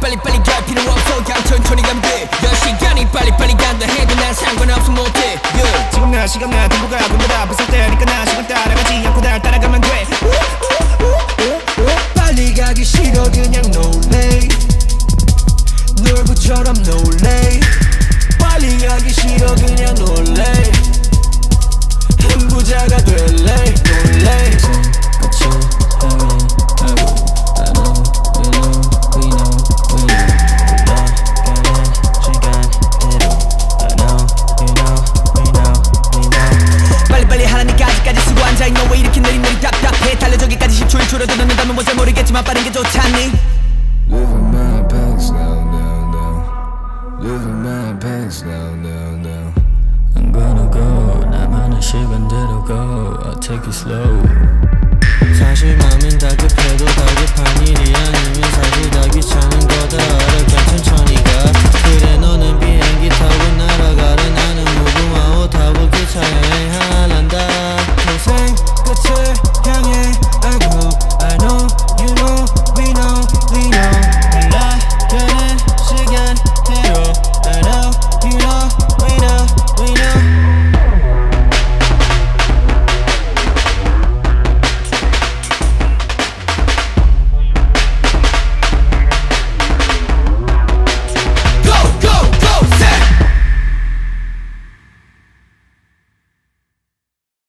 빨리빨리 갈 필요 없어. 그냥 천천히 가면 돼열 시간이 빨리빨리 간다 해도 난 상관없어 못해 yeah. 지금 나 시간 나 당분간 군보다 앞섰을 때니까 나 시간 따라가지 않고 날 따라가면 돼. 빨리 가기 싫어 그냥 no way. 놀고처럼 no 달려 저기까지 10초일 줄어도 늦는다면 뭐잘 모르겠지만 빠른 게 좋잖니 Living my past down, down, down. Living my past down, down, down. I'm gonna go 나만의 시간대로 go I'll take it slow 사실 맘은 다급